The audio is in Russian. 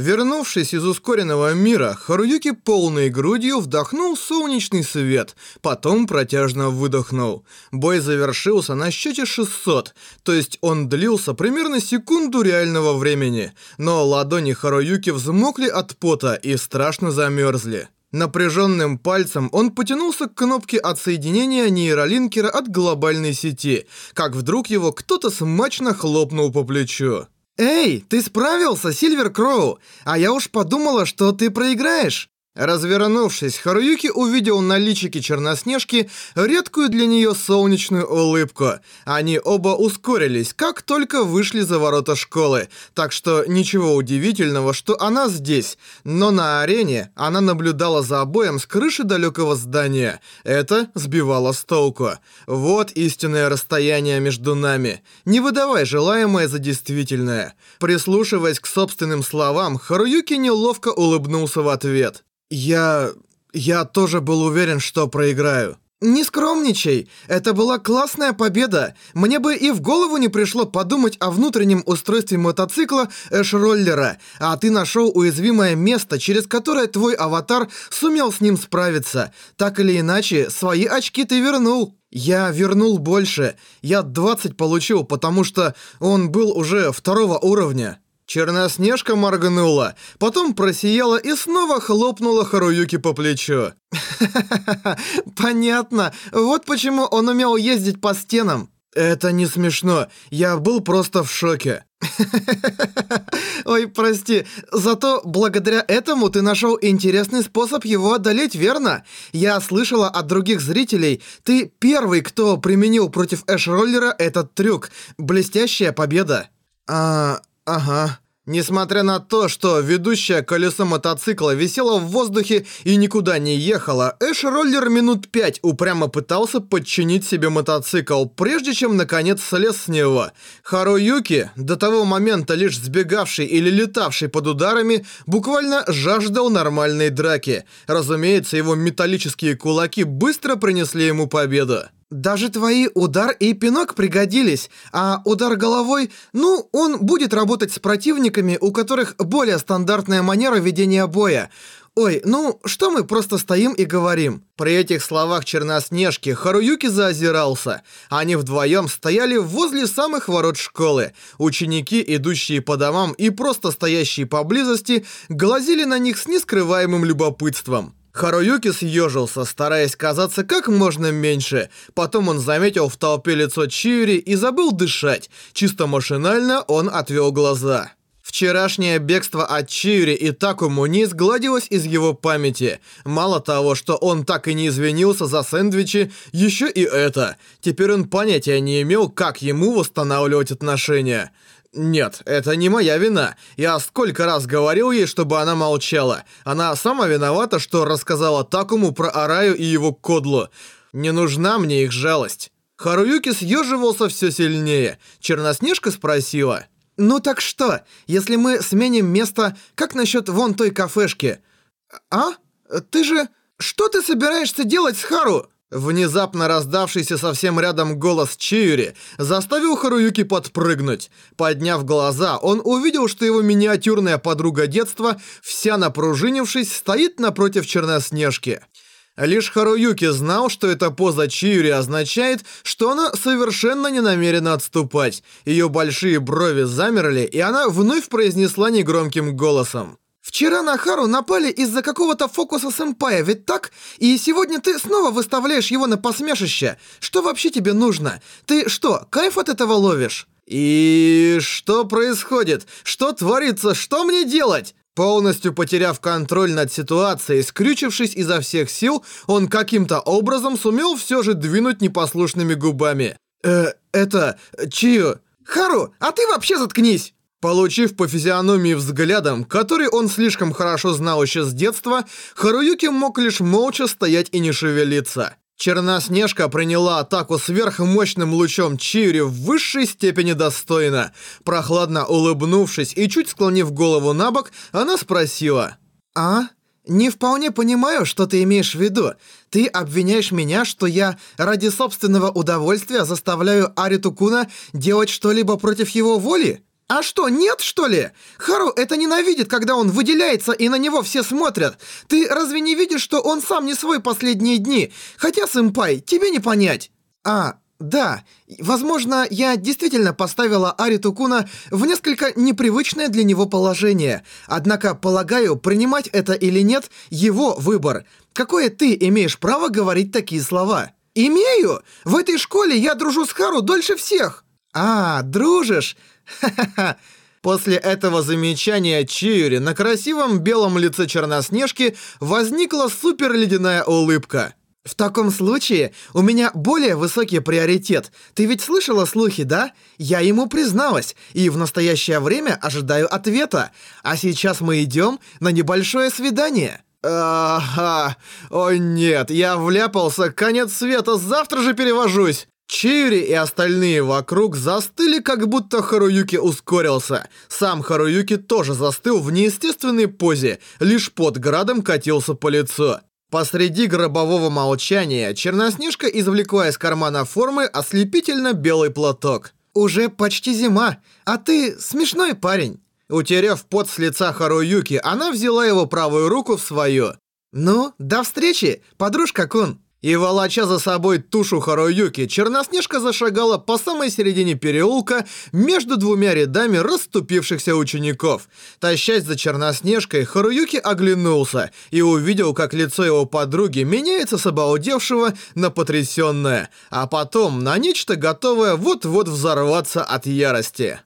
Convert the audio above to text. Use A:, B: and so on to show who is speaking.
A: Вернувшись из ускоренного мира, Харуюки полной грудью вдохнул солнечный свет, потом протяжно выдохнул. Бой завершился на счете 600, то есть он длился примерно секунду реального времени, но ладони Харуюки взмокли от пота и страшно замерзли. Напряженным пальцем он потянулся к кнопке отсоединения нейролинкера от глобальной сети, как вдруг его кто-то смачно хлопнул по плечу.
B: «Эй, ты справился, Сильвер Кроу? А я уж подумала, что ты проиграешь».
A: Развернувшись, Харуюки увидел на личике Черноснежки редкую для нее солнечную улыбку. Они оба ускорились, как только вышли за ворота школы, так что ничего удивительного, что она здесь. Но на арене она наблюдала за обоем с крыши далекого здания. Это сбивало с толку. Вот истинное расстояние между нами. Не выдавай желаемое за действительное. Прислушиваясь к собственным словам, Харуюки неловко улыбнулся в ответ. «Я... я тоже был уверен, что проиграю».
B: «Не скромничай, это была классная победа. Мне бы и в голову не пришло подумать о внутреннем устройстве мотоцикла эш-роллера, а ты нашел уязвимое место, через которое твой аватар сумел с ним справиться. Так или иначе, свои очки ты вернул». «Я вернул больше. Я 20 получил, потому что он был уже второго уровня».
A: Черноснежка моргнула, потом просияла и снова хлопнула Харуюки по плечу.
B: Понятно. Вот почему он умел ездить по стенам.
A: Это не смешно. Я был просто в шоке.
B: Ой, прости. Зато благодаря этому ты нашел интересный способ его одолеть, верно? Я слышала от других зрителей, ты первый, кто применил против Эш-роллера этот трюк. Блестящая победа.
A: А, ага. Несмотря на то, что ведущее колесо мотоцикла висело в воздухе и никуда не ехало, Эш-роллер минут пять упрямо пытался подчинить себе мотоцикл, прежде чем наконец слез с него. Харуюки, до того момента лишь сбегавший или летавший под ударами, буквально жаждал нормальной драки. Разумеется, его металлические кулаки быстро принесли ему победу.
B: Даже твои удар и пинок пригодились, а удар головой, ну, он будет работать с противниками, у которых более стандартная манера ведения боя. Ой, ну, что мы просто стоим и говорим?
A: При этих словах Черноснежки Харуюки заозирался. Они вдвоем стояли возле самых ворот школы. Ученики, идущие по домам и просто стоящие поблизости, глазели на них с нескрываемым любопытством. Харуюки съежился, стараясь казаться как можно меньше. Потом он заметил в толпе лицо Чиури и забыл дышать. Чисто машинально он отвел глаза. Вчерашнее бегство от Чиури и Такому не изгладилось из его памяти. Мало того, что он так и не извинился за сэндвичи, еще и это. Теперь он понятия не имел, как ему восстанавливать отношения. «Нет, это не моя вина. Я сколько раз говорил ей, чтобы она молчала. Она сама виновата, что рассказала Такому про Араю и его кодлу. Не нужна мне их жалость». Харуюки съеживался все сильнее. Черноснежка спросила.
B: «Ну так что, если мы сменим место, как насчет вон той кафешки?» «А? Ты же... Что ты собираешься делать с Хару?»
A: Внезапно раздавшийся совсем рядом голос Чиури заставил Харуюки подпрыгнуть. Подняв глаза, он увидел, что его миниатюрная подруга детства, вся напружинившись, стоит напротив Черноснежки. Лишь Харуюки знал, что эта поза Чиури означает, что она совершенно не намерена отступать. Ее большие брови замерли, и она вновь произнесла негромким голосом.
B: Вчера на Хару напали из-за какого-то фокуса сэмпая, ведь так? И сегодня ты снова выставляешь его на посмешище. Что вообще тебе нужно? Ты что, кайф от этого ловишь?
A: И что происходит? Что творится? Что мне делать? Полностью потеряв контроль над ситуацией, скрючившись изо всех сил, он каким-то образом сумел все же двинуть непослушными губами. «Э, это... Чию...»
B: «Хару, а ты вообще заткнись!»
A: Получив по физиономии взглядом, который он слишком хорошо знал еще с детства, Харуюки мог лишь молча стоять и не шевелиться. Черноснежка приняла атаку сверхмощным лучом Чири в высшей степени достойно. Прохладно улыбнувшись и чуть склонив голову на бок, она спросила.
B: «А? Не вполне понимаю, что ты имеешь в виду. Ты обвиняешь меня, что я ради собственного удовольствия заставляю Ариту Куна делать что-либо против его воли?» А что, нет, что ли? Хару это ненавидит, когда он выделяется и на него все смотрят. Ты разве не видишь, что он сам не свой последние дни? Хотя, сэмпай, тебе не понять. А, да, возможно, я действительно поставила Ариту Куна в несколько непривычное для него положение. Однако, полагаю, принимать это или нет – его выбор. Какое ты имеешь право говорить такие слова? «Имею! В этой школе я дружу с Хару дольше всех!» «А, дружишь? Ха-ха-ха!» После этого замечания Чиури на красивом белом лице Черноснежки возникла суперледяная улыбка. «В таком случае у меня более высокий приоритет. Ты ведь слышала слухи, да? Я ему призналась, и в настоящее время ожидаю ответа. А сейчас мы идем на небольшое свидание».
A: Ага, о нет, я вляпался, конец света, завтра же перевожусь. Чиури и остальные вокруг застыли, как будто Харуюки ускорился. Сам Харуюки тоже застыл в неестественной позе, лишь под градом катился по лицу. Посреди гробового молчания Черноснежка извлекла из кармана формы ослепительно белый платок.
B: «Уже почти зима, а ты смешной парень».
A: Утерев пот с лица Харуюки, она взяла его правую руку в свою.
B: «Ну, до встречи, подружка Кун!»
A: И волоча за собой тушу Харуюки, Черноснежка зашагала по самой середине переулка между двумя рядами расступившихся учеников. Тащась за Черноснежкой, Харуюки оглянулся и увидел, как лицо его подруги меняется с обалдевшего на потрясенное, а потом на нечто готовое вот-вот взорваться от ярости.